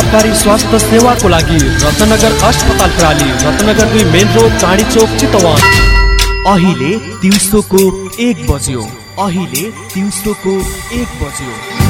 प्रभावकारी स्वास्थ्य सेवाको लागि रत्नगर अस्पताल प्राली रत्नगर दुई मेन रोड चाँडी चोक चितवन। अहिले दिउँसोको एक बज्यो। अहिले दिउँसोको एक बज्यो।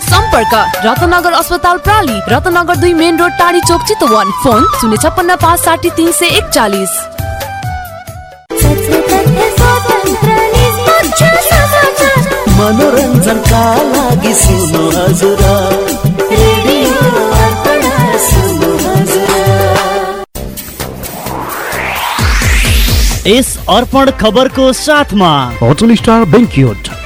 सम्पर्क रत्नगर अस्पताल प्राली रत्नगर दुई मेन रोड टाढी चोक चितवन। फोन शून्य छप्पन्न पाँच साठी तिन सय एकचालिस। मनोरञ्जनका लागि सुन्नु हजुर हजुर। यस अर्पण खबरको साथमा। Hotel star banquet.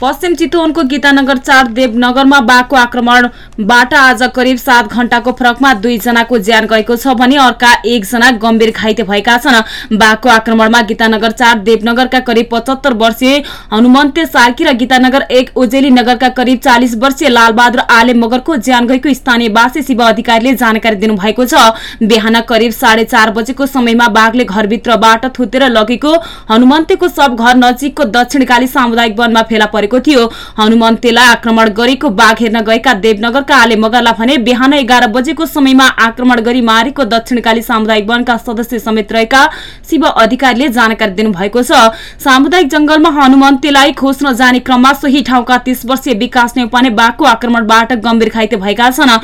पश्चिम चितवनको गीतानगर चार देवनगरमा बाघको आक्रमणबाट आज करिब सात घण्टाको फरकमा दुईजनाको ज्यान गएको छ भने अर्का एकजना गम्भीर घाइते भएका छन्। बाघको आक्रमणमा गीतानगर चार देवनगरका करिब पचहत्तर वर्षीय हनुमन्ते सार्की र गीतानगर एक उजेली नगरका करिब चालिस वर्षीय लालबहादुर आले मगरको ज्यान गएको स्थानीयवासी शिव अधिकारीले जानकारी दिनुभएको छ। बिहान करिब साढे चार बजेको समयमा बाघले घरभित्रबाट थुतेर लगेको हनुमन्तेको सब घर नजिकको दक्षिणकाली सामुदायिक वनमा फेला परेको थियो। हनुमन्तेलाई आक्रमण गरेको बाघ हेर्न गएका देवनगरका आले मगरलाई भने बिहान एघार बजेको समयमा आक्रमण गरी मारेको दक्षिणकाली सामुदायिक वनका सदस्य समेत रहेका शिव अधिकारीले जानकारी दिनुभएको छ। सामुदायिक जंगलमा हनुमन्तेलाई खोज्न जाने क्रममा सोही ठाउँका तीस वर्षीय विकास नेउपाने बाघको आक्रमणबाट गम्भीर घाइते भएका छन्।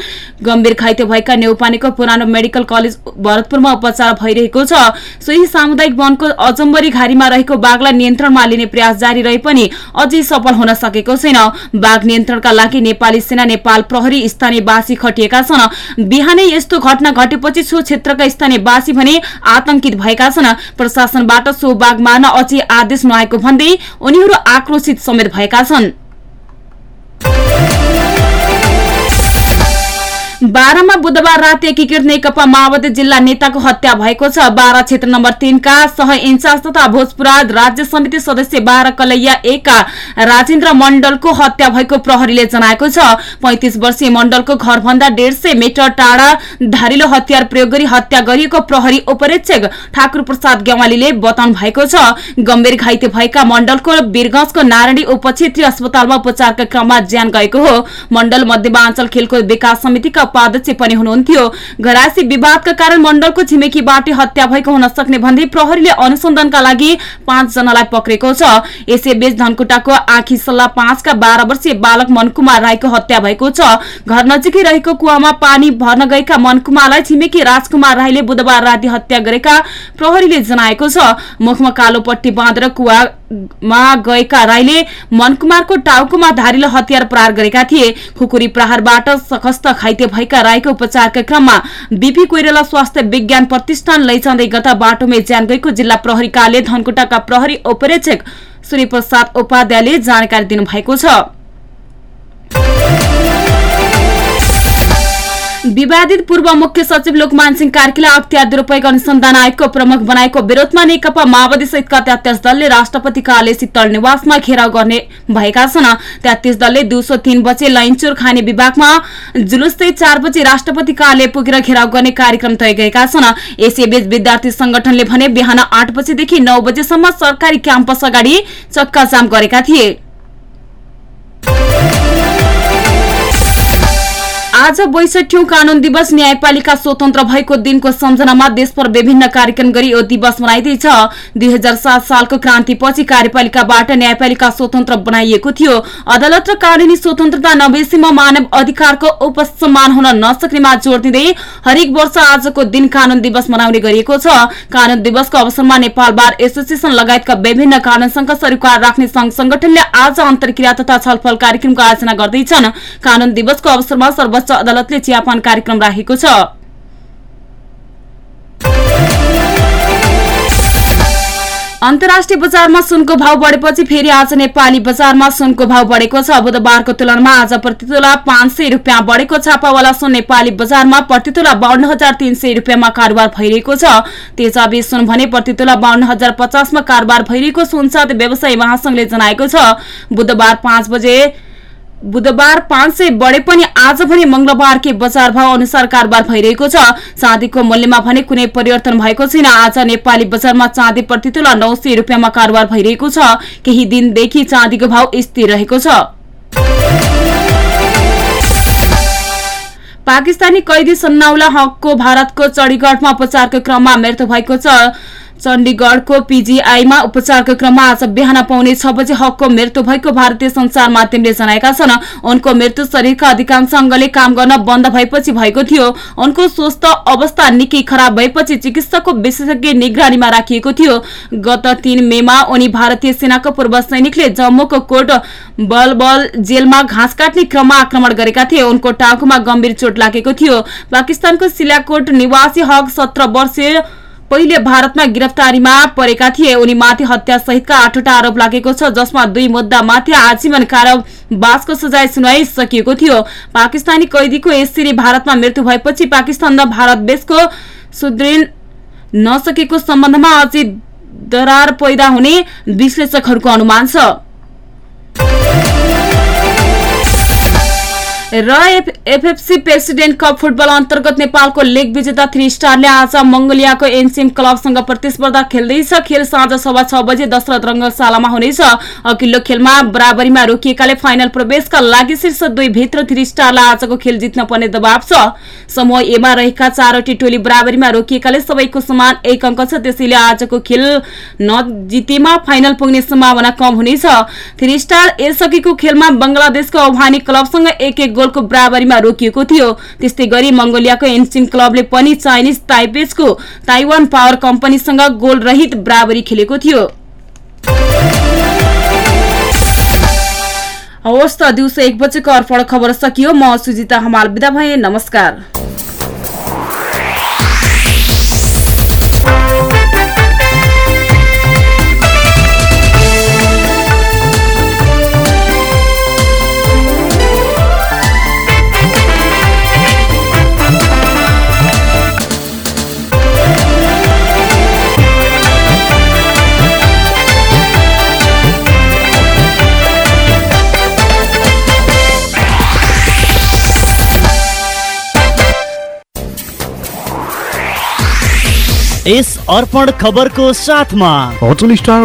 गम्भीर घाइते भएका नेउपानेको पुरानो मेडिकल कलेज भरतपुरमा उपचार भइरहेको छ। सोही सामुदायिक वनको अजम्बरी घारीमा रहेको बाघलाई नियन्त्रणमा लिने प्रयास जारी रहे पनि अझै सफल हुन सकेको छैन। बाघ नियन्त्रणका लागि नेपाली सेना नेपाल प्रहरी स्थानीयवासी खटिएका छन्। बिहानै यस्तो घटना घटेपछि सो क्षेत्रका स्थानीयवासी भने आतंकित भएका छन्। प्रशासनबाट सो बाघ मार्न अझै आदेश नआएको भन्दै उनीहरू आक्रोशित समेत भएका छन्। बाह्रमा बुधबार राति एकीकृत नेकपा माओवादी जिल्ला नेताको हत्या भएको छ। बाह्र क्षेत्र नम्बर तीनका सह इन्चार्ज तथा भोजपुरा राज्य समिति सदस्य बाह्र कलैया एकका राजेन्द्र मण्डलको हत्या भएको प्रहरीले जनाएको छ। पैंतिस वर्षीय मण्डलको घरभन्दा डेढ सय मिटर टाढा धारिलो हतियार प्रयोग गरी हत्या गरिएको प्रहरी उपरीक्षक ठाकुर प्रसाद गेवालीले बताउनु भएको छ। गम्भीर घाइते भएका मण्डलको वीरगंजको नारायणी उपक्षेत्रीय अस्पतालमा उपचारका क्रममा ज्यान गएको हो। मण्डल मध्यमाञ्चल खेलकुद विकास समितिका उपाध्यक्ष पनि हुनुहुन्थ्यो। घरासी विवादका कारण मण्डलको छिमेकीबाट हत्या भएको हुन सक्ने भन्दै प्रहरीले अनुसन्धानका लागि पाँचजनालाई पक्रेको छ। यसैबीच धनकुटाको आँखी सल्लाह पाँचका बाह्र वर्षीय बालक मनकुमार राईको हत्या भएको छ। घर नजिकै रहेको कुवामा पानी भर्न गएका मनकुमारलाई छिमेकी राजकुमार राईले बुधबार राति हत्या गरेका प्रहरीले जनाएको छ। मुखमा कालो पट्टी बाँधेर कुवामा गएका राईले मनकुमारको टाउकोमा धारिलो हतियार प्रहार गरेका थिए। खुकुरी प्रहारबाट सखस्त घाइते भएका राईको उपचारका क्रममा बीपी कोइराला स्वास्थ्य विज्ञान प्रतिष्ठान लैजाँदै गर्दा बाटोमै ज्यान गएको जिल्ला प्रहरी कार्यालय धनकुटाका प्रहरी उपरीक्षक सूर्यप्रसाद उपाध्यायले जानकारी दिनुभएको छ। विवादित पूर्व मुख्य सचिव लोकमान सिंह कार्कीलाई अख्तियार दुरूपयोग अनुसन्धान आयोगको प्रमुख बनाएको विरोधमा नेकपा माओवादी सहितका तेत्तीस दलले राष्ट्रपति कार्यालय शीतल निवासमा घेराउ गर्ने भएका छन्। तेत्तीस दलले दिउँसो तीन बजे लैनचुर खाने विभागमा जुलुसै चार बजे राष्ट्रपति कार्यालय पुगेर घेराउ गर्ने कार्यक्रम तय गरेका छन्। यसैबीच विद्यार्थी संगठनले भने बिहान आठ बजेदेखि नौ बजेसम्म सरकारी क्याम्पस अगाडि चक्काजाम गरेका थिए। आज बैसठौं कानून दिवस न्यायपालिका स्वतन्त्र भएको दिनको सम्झनामा देशभर विभिन्न कार्यक्रम गरी यो दिवस मनाइँदैछ। दुई हजार सात सालको क्रान्तिपछि कार्यपालिकाबाट न्यायपालिका स्वतन्त्र बनाइएको थियो। अदालत र कानूनी स्वतन्त्रता नभएसम्म मानव अधिकारको उपसम्मान हुन नसक्नेमा जोड़ दिँदै हरेक वर्ष आजको दिन कानून दिवस मनाउने गरिएको छ। कानून दिवसको अवसरमा नेपाल बार एसोसिएसन लगायतका विभिन्न कानून संघ सरोकार राख्ने संघ संगठनले आज अन्तर्क्रिया तथा छलफल कार्यक्रमको आयोजना गर्दैछन्। कानून दिवसको अवसरमा सर्वोच्च अदालतले चियापान कार्यक्रम राखेको छ। अन्तर्राष्ट्रिय बजारमा सुनको भाव बढेपछि फेरि आज नेपाली बजारमा सुनको भाव बढेको छ। बुधबारको तुलनामा आज प्रतितोला पाँच सय रुपियाँ बढेको छापावाला सुन नेपाली बजारमा प्रतितोला बाहन्न हजार तीन सय रुपियाँमा कारोबार भइरहेको छ। तेजाबी सुन भने प्रतितोला बाहन्न हजार पचासमा कारोबार भइरहेको सुनसाथ व्यवसायी महासंघले जनाएको छ। बुधबार पाँच बजे बुधबार पाँच सय बढे पनि आज भने मंगलबारकै बजार भाव अनुसार कारोबार भइरहेको छ। चाँदीको मूल्यमा भने कुनै परिवर्तन भएको छैन। आज नेपाली बजारमा चाँदी प्रतितोला नौ सय रुपियाँमा कारोबार भइरहेको छ। केही दिनदेखि चाँदीको भाव स्थिर रहेको छ। पाकिस्तानी कैदी सन्नाउला हकको भारतको चण्डीगढमा उपचारको क्रममा मृत्यु भएको छ। चण्डीगढको पीजीआईमा उपचारको क्रममा आज बिहान पाउने छ बजे हकको मृत्यु भएको भारतीय संचार माध्यमले जनाएका छन्। उनको मृत्यु शरीरका अधिकांश अङ्गले काम गर्न बन्द भएपछि भएको थियो। उनको स्वस्थ अवस्था निकै खराब भएपछि चिकित्सकको विशेषज्ञ निगरानीमा राखिएको थियो। गत तीन मेमा उनी भारतीय सेनाको पूर्व सैनिकले जम्मूको कोट बलबल जेलमा घाँस काट्ने क्रममा आक्रमण गरेका थिए। उनको टाउकोमा गम्भीर चोट लागेको थियो। पाकिस्तानको सिलाकोट निवासी हक सत्र वर्षीय पहिले भारतमा गिरफ्तारीमा परेका थिए। उनी माथि हत्या सहितका आठवटा आरोप लागेको छ जसमा दुई मुद्दा माथि आजीवन कारावासको सजाय सुनाइ सकिएको थियो। पाकिस्तानी कैदीको यसरी भारतमा मृत्यु भएपछि पाकिस्तान र भारत देशको सुदृढ नसकेको सम्बन्धमा अझै दरार पैदा हुने विश्लेषकहरूको अनुमान छ। र एफएफसी प्रेसिडेन्ट कप फुटबल अन्तर्गत नेपालको लेग विजेता थ्री स्टारले आज मंगोलियाको एनसिएम क्लबसँग प्रतिस्पर्धा खेल्दैछ। खेल साँझ सभा छ बजे दशरथ रङ्गशालामा हुनेछ। अघिल्लो खेलमा बराबरीमा रोकिएकाले फाइनल प्रवेशका लागि शीर्ष दुई भित्र थ्री स्टारलाई आजको खेल जित्न पर्ने दबाव छ। समूह एमा रहेका चारवटी टोली बराबरीमा रोकिएकाले सबैको समान एक अङ्क छ। त्यसैले आजको खेल नजितेमा फाइनल पुग्ने सम्भावना कम हुनेछ। थ्री स्टार यसअघिको खेलमा बंगलादेशको अफगानी क्लबसँग एक एक गोलको बराबरीमा रोकिएको थियो। त्यस्तै गरी मंगोलियाको एन्सिन क्लबले पनि चाइनिज ताइपेजको ताइवान पावर कम्पनीसँग गोल रहित बराबरी खेलेको थियो। हवस् त दिउँसो एक बजेको अर्पण खबर सकियो। म सुजिता हमाल बिदा भए नमस्कार। यस अर्पण खबरको साथमा होटल स्टार